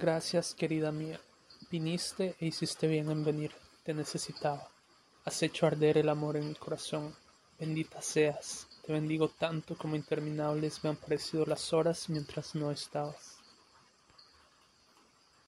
Gracias, querida mía. Viniste e hiciste bien en venir. Te necesitaba. Has hecho arder el amor en mi corazón. Bendita seas. Te bendigo tanto como interminables me han parecido las horas mientras no estabas.